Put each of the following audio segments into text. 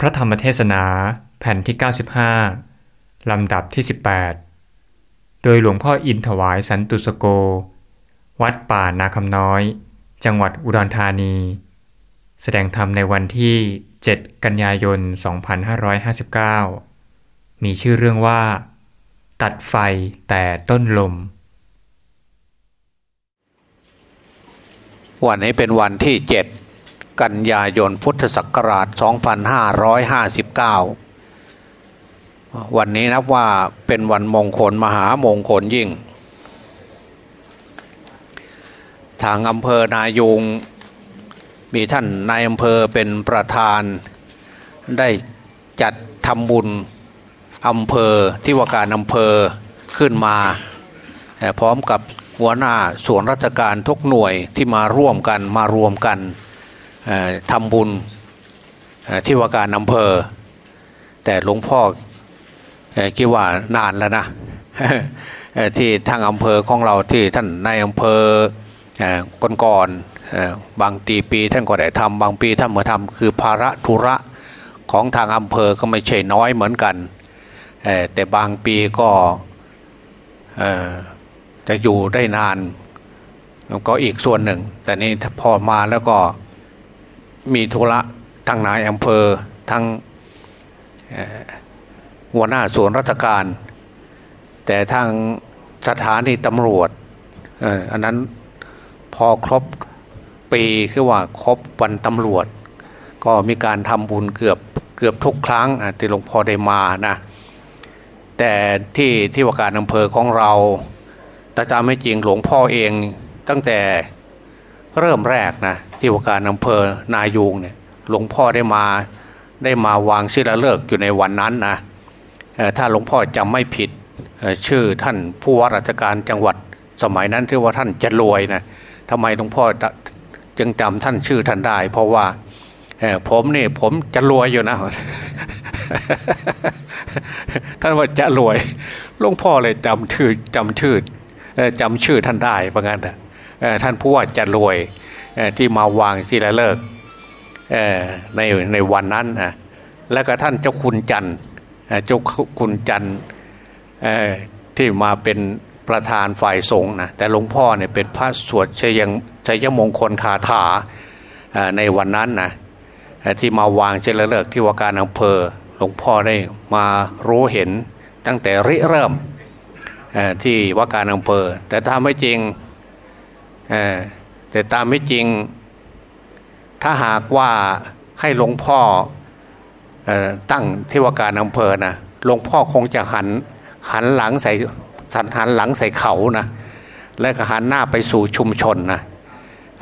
พระธรรมเทศนาแผ่นที่ 95 ลำดับที่ 18 โดยหลวงพ่ออินถวายสันตุสโก วัดป่านาคำน้อย จังหวัดอุดรธานี แสดงธรรมในวันที่ 7 กันยายน 2559 มีชื่อเรื่องว่า ตัดไฟแต่ต้นลม วันนี้เป็นวันที่ 7 กันยายนพุทธศักราช 2559 วันนี้นับว่าเป็นวันมงคลมหามงคลยิ่ง ทางอำเภอนายุงมีท่านนายอำเภอเป็นประธาน ได้จัดทำบุญอำเภอที่ว่าการอำเภอขึ้นมา พร้อมกับหัวหน้าส่วนราชการทุกหน่วยที่มาร่วมกันมารวมกัน ทำบุญที่ว่าการอำเภอ แต่หลวงพ่อคิดว่านานแล้วนะที่ทางอำเภอของเราที่ท่านในอำเภอก่อนๆบางตีปีท่านก็ได้ทำบางปีท่านมาทำคือภาระธุระของทางอำเภอก็ไม่ใช่น้อยเหมือนกัน แต่บางปีก็จะอยู่ได้นานก็อีกส่วนหนึ่ง แต่นี่พอมาแล้วก็ มีธุระทั้งนายอำเภอทั้งหัวหน้าส่วนราชการ แต่ทางสถานีตำรวจอันนั้นพอครบปีคือว่าครบวันตำรวจ ก็มีการทำบุญเกือบเกือบทุกครั้งที่หลวงพ่อได้มานะแต่ที่ที่ว่าการอำเภอของเราแต่จำไม่จริงหลวงพ่อเองตั้งแต่ เริ่มแรกนะที่ว่าการอำเภอนายูงเนี่ยหลวงพ่อได้มาได้มาวางศิลาฤกษ์อยู่ในวันนั้นนะถ้าหลวงพ่อจำไม่ผิดชื่อท่านผู้ว่าราชการจังหวัดสมัยนั้นที่ว่าท่านจะรวยนะทำไมหลวงพ่อจึงจำท่านชื่อท่านได้ เพราะว่าผมนี่ผมจะรวยอยู่นะท่านว่าจะรวยหลวงพ่อเลยจำชื่อจำชื่อจำชื่อท่านได้เพราะงั้น ท่านผู้ว่าจะรวยที่มาวางศิลาฤกษ์ในในวันนั้นนะแล้วก็ท่านเจ้าคุณจันทร์เจ้าคุณจันทร์ที่มาเป็นประธานฝ่ายสงฆ์นะแต่หลวงพ่อเนี่ยเป็นพระสวดชัยงชัยมงคลคาถาในวันนั้นนะที่มาวางเชลเลิกที่ว่าการอำเภอหลวงพ่อได้มารู้เห็นตั้งแต่ริเริ่มที่ว่าการอำเภอ แต่ถ้าไม่จริง แต่ตามไม่จริง ถ้าหากว่าให้หลวงพ่อตั้งที่ว่าการอำเภอนะหลวงพ่อคงจะหันหันหลังใส่สันหันหลังใส่เขานะและก็หันหน้าไปสู่ชุมชนนะ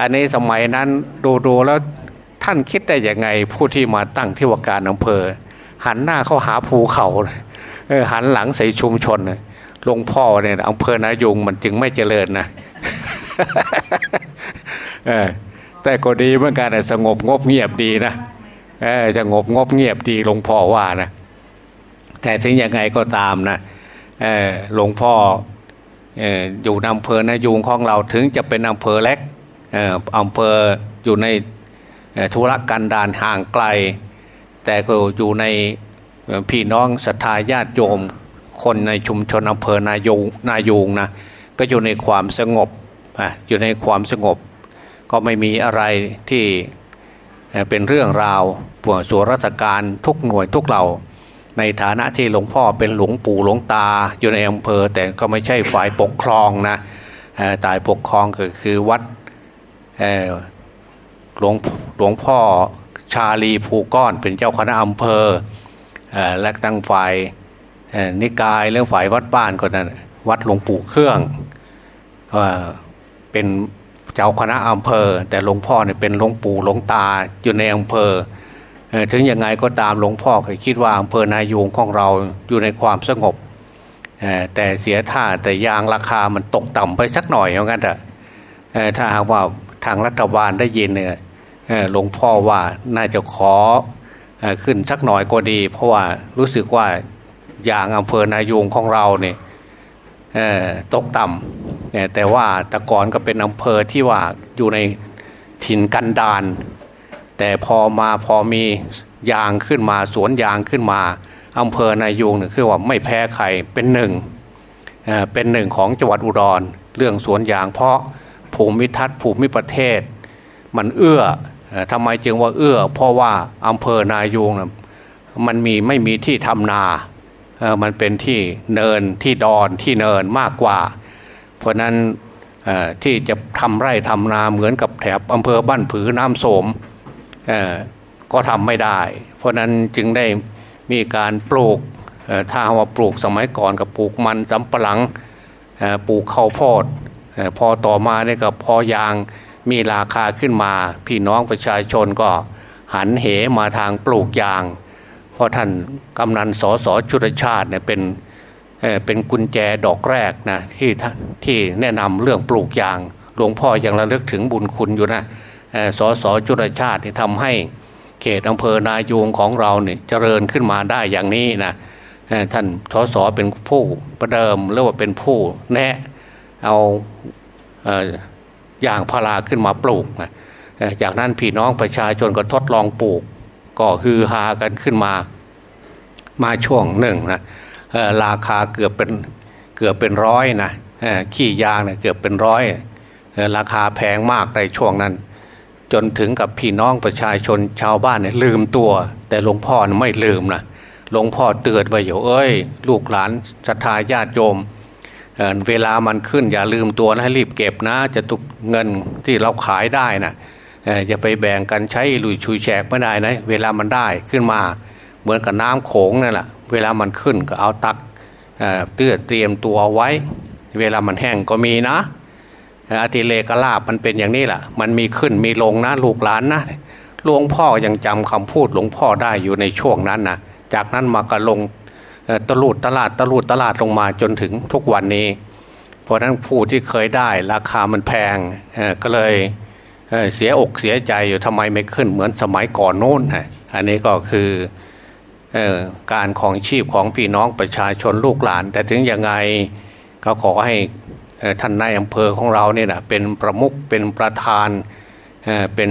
อันนี้สมัยนั้นดูดูแล้วท่านคิดได้ยังไงผู้ที่มาตั้งที่ว่าการอำเภอ หันหน้าเข้าหาภูเขาหันหลังใส่ชุมชนหลวงพ่อเนี่ยอำเภอนายุงมันจึงไม่เจริญนะ แต่ก็ดีเหมือนกันสงบงบเงียบดีนะจะงบงบเงียบดีหลวงพ่อว่านะแต่ถึงยังไงก็ตามนะหลวงพ่ออยู่อำเภอนายุงของเราถึงจะเป็นอำเภอเล็กอำเภออยู่ในธุรกันดารห่างไกล แต่ก็อยู่ในพี่น้องศรัทธาญาติโยม คนในชุมชนอำเภอนายูงนายูงนะก็อยู่ในความสงบ อยู่ในความสงบ ก็ไม่มีอะไรที่เป็นเรื่องราวปวดส่วนราชการทุกหน่วยทุกเหล่า ในฐานะที่หลวงพ่อเป็นหลวงปู่หลวงตาอยู่ในอำเภอ แต่ก็ไม่ใช่ฝ่ายปกครองนะตายปกครองก็คือวัดหลวงหลวงพ่อชาลีภูก้อนเป็นเจ้าคณะอำเภอและตั้งฝ่ายนิกายเรื่องฝ่ายวัดบ้านก็นั้นวัดหลวงปู่เครื่อง เป็นเจ้าคณะอำเภอ แต่หลวงพ่อเนี่ยเป็นหลวงปู่หลวงตาอยู่ในอำเภอ ถึงยังไงก็ตามหลวงพ่อเคยคิดว่าอำเภอนายูงของเราอยู่ในความสงบแต่เสียท่าแต่ยางราคามันตกต่ำไปสักหน่อยเหมือนกันแต่ถ้าหากว่าทางรัฐบาลได้ยินเนี่ยหลวงพ่อว่าน่าจะขอขึ้นสักหน่อยก็ดี เพราะว่ารู้สึกว่าอย่างอำเภอนายูงของเราเนี่ยตกต่ำแต่ว่าตะกอนก็เป็นอำเภอที่ว่าอยู่ในถิ่นกันดาน แต่พอมาพอมียางขึ้นมาสวนยางขึ้นมาอำเภอนายูงเนี่ยคือว่าไม่แพ้ใครเป็นหนึ่งเป็นหนึ่งของจังหวัดอุดร เรื่องสวนยางเพราะภูมิทัศน์ภูมิประเทศ มันเอื้อทำไมจึงว่าเอื้อ เพราะว่าอำเภอนายูงนะมันมีไม่มีที่ทำนา มันเป็นที่เนินที่ดอนที่เนินมากกว่า เพราะนั้นที่จะทำไร่ทำนาเหมือนกับแถบอำเภอบ้านผือน้ำโสมก็ทำไม่ได้ เพราะนั้นจึงได้มีการปลูกถ้าว่าปลูกสมัยก่อนกับปลูกมันสำปะหลังปลูกข้าวโพดพอต่อมาเนี่ยก็พอยางมีราคาขึ้นมา พี่น้องประชาชนก็หันเหมาทางปลูกยาง เพราะท่านกำนันสอสอชุดชาติเนี่ยเป็น เป็นกุญแจดอกแรกนะที่ที่แนะนำเรื่องปลูกยาง หลวงพ่อยังระลึกถึงบุญคุณอยู่นะสอสอจุลชาติที่ทำให้เขตอำเภอนายูงของเราเนี่ยเจริญขึ้นมาได้อย่างนี้นะท่านสสเป็นผู้ประเดิมหรือว่าเป็นผู้แนะเอาอย่างพาราขึ้นมาปลูกนะจากนั้นพี่น้องประชาชนก็ทดลองปลูก ก็ฮือฮากันขึ้นมา มาช่วงหนึ่งนะ ราคาเกือบเป็นเกือบเป็นร้อยนะขี้ยางเนี่ยเกือบเป็นร้อยราคาแพงมากในช่วงนั้น จนถึงกับพี่น้องประชาชนชาวบ้านเนี่ยลืมตัว แต่หลวงพ่อไม่ลืมนะหลวงพ่อเตือนไว้อยู่เอ้ย ลูกหลานศรัทธาญาติโยมเเวลามันขึ้นอย่าลืมตัวนะรีบเก็บนะ จะตุกเงินที่เราขายได้นะอย่าไปแบ่งกันใช้ลุยชุยแฉกไม่ได้นะ เวลามันได้ขึ้นมา เหมือนกับน้ำโขงนั่นแหละ เวลามันขึ้นก็เอาตักเตื้อเตรียมตัวไว้ เวลามันแห้งก็มีนะอติเลกลาบมันเป็นอย่างนี้แหละมันมีขึ้นมีลงนะลูกหลานนะหลวงพ่อยังจำคำพูดหลวงพ่อได้อยู่ในช่วงนั้นนะจากนั้นมาก็ลงตลูดตลาดตลูดตลาดลงมาจนถึงทุกวันนี้ เพราะนั้นผู้ที่เคยได้ราคามันแพงก็เลยเสียอกเสียใจอยู่ทำไมไม่ขึ้นเหมือนสมัยก่อนโน้นอันนี้ก็คือ การของชีพของพี่น้องประชาชนลูกหลาน แต่ถึงยังไงก็ขอให้ท่านนายอำเภอของเราเนี่ยนะเป็นประมุขเป็นประธานเป็น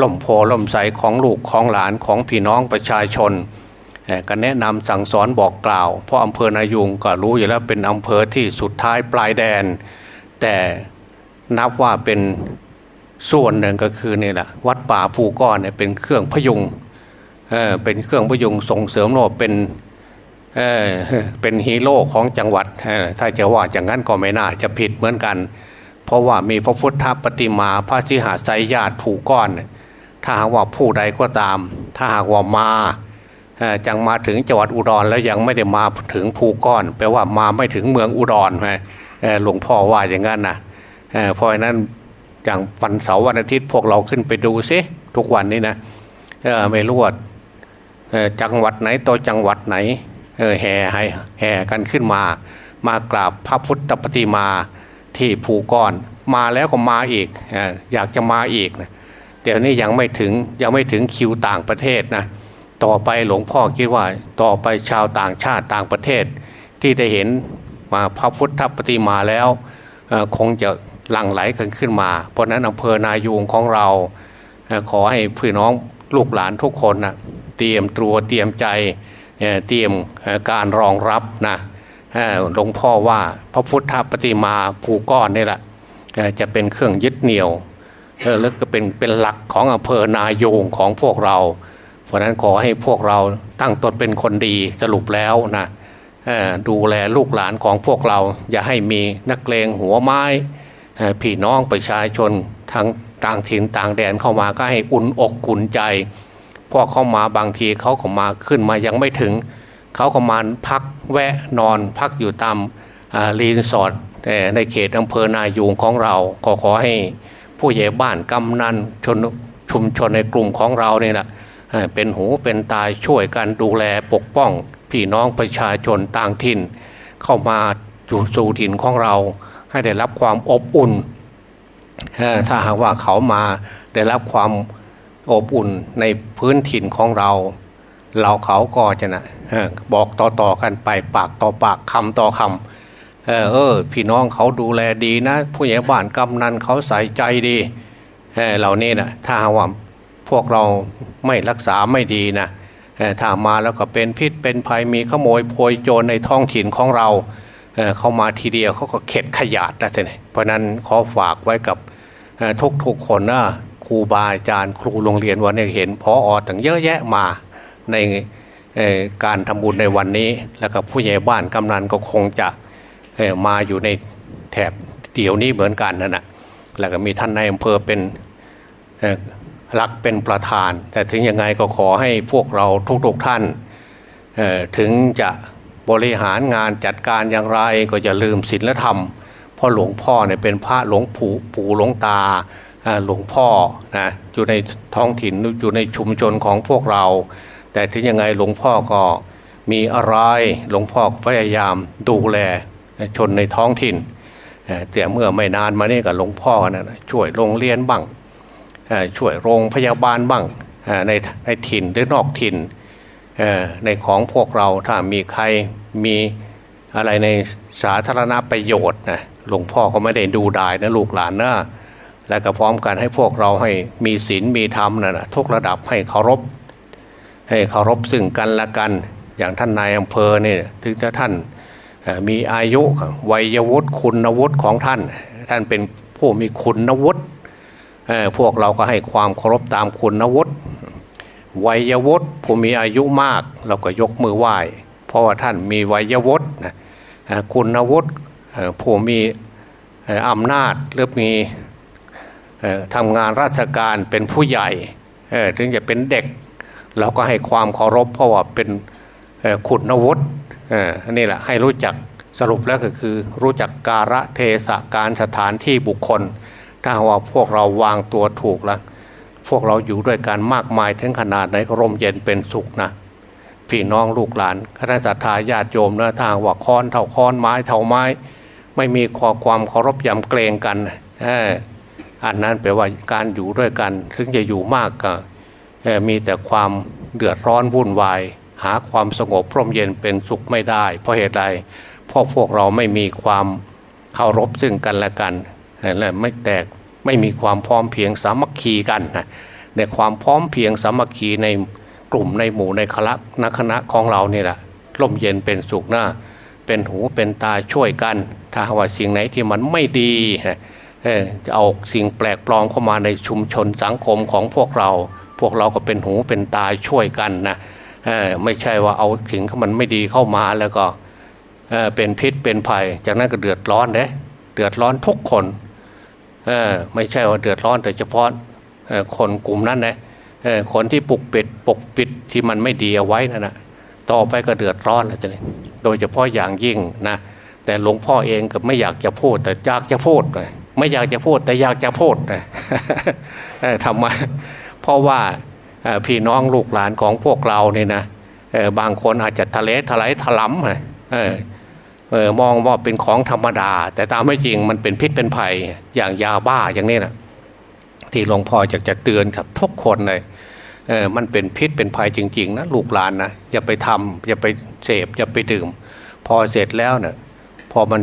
ล่มโพล่มใสของลูกของหลานของพี่น้องประชาชนก็แนะนำสั่งสอนบอกกล่าว เพราะอำเภอนายุงก็รู้อยู่แล้วเป็นอำเภอที่สุดท้ายปลายแดน แต่นับว่าเป็นส่วนหนึ่งก็คือนี่แหละวัดป่าภูก้อนเนี่ยเป็นเครื่องพยุง เเป็นเครื่องพยุงส่งเสริมโลกเป็นเเป็นฮีโร่ของจังหวัด ถ้าจะว่าอย่างนั้นก็ไม่น่าจะผิดเหมือนกัน เพราะว่ามีพระพุทธปฏิมาพระชิหาไซญาติผูก้อน ถ้าหากว่าผู้ใดก็ตาม ถ้าหากว่ามาจังมาถึงจังหวัดอุดรแล้วยังไม่ได้มาถึงภูก้อนแปลว่ามาไม่ถึงเมืองอุดรหลวงพ่อว่าอย่างนั้นนะเพราะฉะนั้นอย่างวันเสาร์วันอาทิตย์พวกเราขึ้นไปดูซิทุกวันนี้นะไม่รู้ว่า จังหวัดไหนตัวจังหวัดไหนแห่ให้แห่กันขึ้นมา มากราบพระพุทธปฏิมาที่ภูก้อน มาแล้วก็มาอีกอยากจะมาอีกนะเดี๋ยวนี้ยังไม่ถึงยังไม่ถึงคิวต่างประเทศนะต่อไปหลวงพ่อคิดว่าต่อไปชาวต่างชาติต่างประเทศ ที่ได้เห็นมาพระพุทธปฏิมาแล้วคงจะหลั่งไหลกันขึ้นมา เพราะนั้นอำเภอนายูงของเราขอให้พี่น้องลูกหลานทุกคนนะ เตรียมตัวเตรียมใจเตรียมการรองรับนะหลวงพ่อว่าพระพุทธปฏิมาภูก้อนนี่แหละจะเป็นเครื่องยึดเหนี่ยวแล้วก็เป็นเป็นหลักของอำเภอนายงของพวกเรา เพราะนั้นขอให้พวกเราตั้งตนเป็นคนดีสรุปแล้วนะดูแลลูกหลานของพวกเรา อย่าให้มีนักเลงหัวไม้พี่น้องประชาชนทางต่างถิ่นต่างแดนเข้ามาก็ให้อุ่นอกกุนใจ พอเข้ามาบางทีเขาก็มาขึ้นมายังไม่ถึง เขาก็มาพักแวะนอนพักอยู่ตามรีสอร์ทแต่ในเขตอำเภอนายูงของเราขอขอให้ผู้ใหญ่บ้านกำนันชนชุมชนในกลุ่มของเราเนี่ยนะเป็นหูเป็นตาช่วยกันดูแลปกป้องพี่น้องประชาชนต่างถิ่น เข้ามาอยู่สู่ถิ่นของเรา ให้ได้รับความอบอุ่นถ้าหากว่าเขามาได้รับความ อบอุ่นในพื้นถิ่นของเรา เราเขาก็จะนะบอกต่อๆกันไปปากต่อปากคำต่อคำเออเออ พี่น้องเขาดูแลดีนะ ผู้ใหญ่บ้านกำนันเขาใส่ใจดีเเหล่านี้นะถ้าว่าพวกเราไม่รักษาไม่ดีนะถ้ามาแล้วก็เป็นพิษเป็นภัยมีขโมยโพยโจรในท้องถิ่นของเราเเข้ามาทีเดียวเขาก็เข็ดขยาดแล้วทีนี้เพราะนั้นขอฝากไว้กับทุกทุกคนนะ รูบาอาจารย์ครูโรงเรียนวันนี้เห็นพออต่างเยอะแยะมาในการทำบุญในวันนี้ แล้วก็ผู้ใหญ่บ้านกำนันก็คงจะมาอยู่ในแถบเดี๋ยวนี้เหมือนกันนั่นแหะแล้วก็มีท่านนายอำเภอเป็นหลักเป็นประธาน แต่ถึงยังไงก็ขอให้พวกเราทุกๆท่านถึงจะบริหารงานจัดการอย่างไรก็จะลืมศีลธรรม เพราะหลวงพ่อเนี่ยเป็นพระหลวงปู่ปู่หลวงตา หลวงพ่อนะอยู่ในท้องถิ่นอยู่ในชุมชนของพวกเรา แต่ถึงยังไงหลวงพ่อก็มีอะไรหลวงพ่อพยายามดูแลชนในท้องถิ่นแต่เมื่อไม่นานมานี่กับหลวงพ่อนะช่วยโรงเรียนบ้างช่วยโรงพยาบาลบ้างในในถิ่นหรือนอกถิ่นในของพวกเราถ้ามีใครมีอะไรในสาธารณประโยชน์นะหลวงพ่อก็ไม่ได้ดูดายนะลูกหลานนะ และก็พร้อมกันให้พวกเราให้มีศีลมีธรรมนะทุกระดับให้เคารพ ให้เคารพซึ่งกันและกัน อย่างท่านนายอำเภอเนี่ยถึงจะท่านมีอายุวัยวุฒิคุณวุฒิของท่าน ท่านเป็นผู้มีคุณวุฒิพวกเราก็ให้ความเคารพตามคุณวุฒิวัยวุฒิผู้มีอายุมากเราก็ยกมือไหว้ เพราะว่าท่านมีวัยวุฒิคุณวุฒิผู้มีอำนาจหรือมี ทำงานราชการเป็นผู้ใหญ่ถึงจะเป็นเด็ก เราก็ให้ความเคารพเพราะว่าเป็นคุณวุฒินี่แหละให้รู้จักสรุปแล้วก็คือ รู้จักการะเทศการสถานที่บุคคล ถ้าว่าพวกเราวางตัวถูกแล้วพวกเราอยู่ด้วยกันมากมายถึงขนาดไหนก็ร่มเย็นเป็นสุขนะพี่น้องลูกหลานคณะสัตยาญาติโยมนะทางว่าค้อนเท่าค้อนไม้เท่าไม้ ไม่มีขอความเคารพยำเกรงกัน อันนั้นแปลว่าการอยู่ด้วยกัน ถึงจะอยู่มากก็มีแต่ความเดือดร้อนวุ่นวาย หาความสงบพร่มเย็นเป็นสุขไม่ได้ เพราะเหตุใดเพราะพวกเราไม่มีความเคารพซึ่งกันและกันและไม่แตกไม่มีความพร้อมเพียงสามัคคีกันนะในความพร้อมเพียงสามัคคีในกลุ่มในหมู่ในคณะนักคณะของเรานี่แหละร่มเย็นเป็นสุขหน้า เป็นหูเป็นตาช่วยกัน ถ้าว่าสิ่งไหนที่มันไม่ดี จะเอาสิ่งแปลกปลอมเข้ามาในชุมชนสังคมของพวกเรา พวกเราก็เป็นหูเป็นตาช่วยกันนะไม่ใช่ว่าเอาสิ่งที่มันไม่ดีเข้ามาแล้วก็เป็นพิษเป็นภัย จากนั้นก็เดือดร้อนเด้เดือดร้อนทุกคนไม่ใช่ว่าเดือดร้อนแต่เฉพาะคนกลุ่มนั้นนะคนที่ปกปิดปกปิดที่มันไม่ดีเอาไว้นั่นนะต่อไปก็เดือดร้อนอะไรนี่โดยเฉพาะอย่างยิ่งนะแต่หลวงพ่อเองก็ไม่อยากจะพูดแต่อยากจะพูด ไม่อยากจะพูดแต่อยากจะพูดนะทำไมเพราะว่าพี่น้องลูกหลานของพวกเราเนี่ยนะบางคนอาจจะทะเลทลายถลำมองว่าเป็นของธรรมดา แต่ตามไม่จริงมันเป็นพิษเป็นภัยอย่างยาบ้าอย่างนี้นะที่หลวงพ่ออยากจะเตือนกับทุกคนเลยเออมันเป็นพิษเป็นภัยจริง ๆนะลูกหลานนะอย่าไปทำอย่าไปเสพอย่าไปดื่ม พอเสร็จแล้วเนะี่ยพอมัน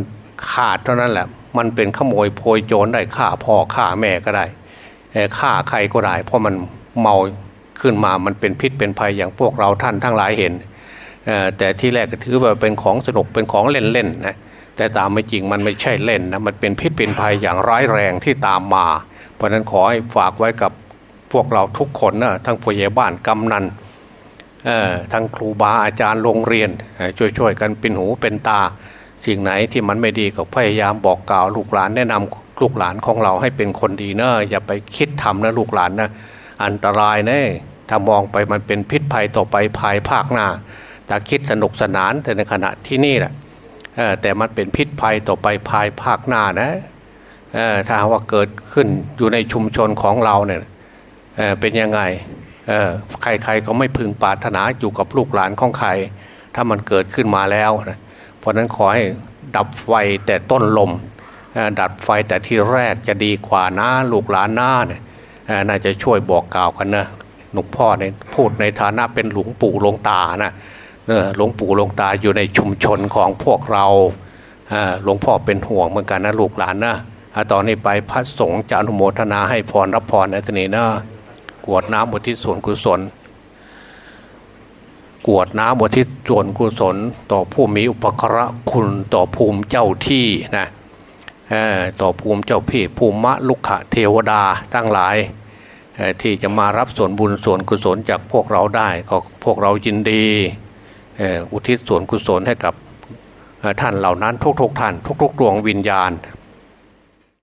ขาดเท่านั้นแหละ มันเป็นขโมยโพยโจรได้ฆ่าพ่อฆ่าแม่ก็ได้ฆ่าใครก็ได้ เพราะมันเมาขึ้นมามันเป็นพิษเป็นภัยอย่างพวกเราท่านทั้งหลายเห็นแต่ที่แรกก็ถือว่าเป็นของสนุกเป็นของเล่นๆนะแต่ตามไม่จริงมันไม่ใช่เล่นนะมันเป็นพิษเป็นภัยอย่างร้ายแรงที่ตามมา เพราะนั้นขอให้ฝากไว้กับพวกเราทุกคนนะทั้งผู้ใหญ่บ้านกำนันทั้งครูบาอาจารย์โรงเรียนช่วยๆกันเป็นหูเป็นตา สิ่งไหนที่มันไม่ดีก็พยายามบอกกล่าวลูกหลานแนะนำลูกหลานของเราให้เป็นคนดีนะอย่าไปคิดทำนะลูกหลานนะอันตรายแน่ถ้ามองไปมันเป็นพิษภัยต่อไปภายภาคหน้าถ้าคิดสนุกสนานแต่ในขณะที่นี่แหละแต่มันเป็นพิษภัยต่อไปภายภาคหน้านะถ้าว่าเกิดขึ้นอยู่ในชุมชนของเราเนี่ยเป็นยังไงใครๆก็ไม่พึงปรารถนาอยู่กับลูกหลานของใคร ถ้ามันเกิดขึ้นมาแล้วนะ ราะนั้นขอให้ดับไฟแต่ต้นลม ดับไฟแต่ที่แรกจะดีกว่านะลูกหลานหน้าเนี่ยน่าจะช่วยบอกกล่าวกันนะหลวงพ่อเนี่ยพูดในฐานะเป็นหลวงปู่หลวงตานะหลวงปู่หลวงตาอยู่ในชุมชนของพวกเราหลวงพ่อเป็นห่วงเหมือนกันนะลูกหลานนะตอนนี้ไปพระสงฆ์จะอนุโมทนาให้พรรับพรในตนีนะกวดน้ำอุทิศส่วนกุศล กวดน้ำอุทิศส่วนกุศล ต่อผู้มีอุปกระคุณต่อภูมิเจ้าที่นะต่อภูมิเจ้าพี่ภูมิมะลุกขะเทวดาตั้งหลาย ที่จะมารับส่วนบุญส่วนกุศลจากพวกเราได้ก็พวกเรายินดีอุทิศส่วนกุศลให้กับท่านเหล่านั้นทุกๆท่าน ทุกๆดวงวิญญาณ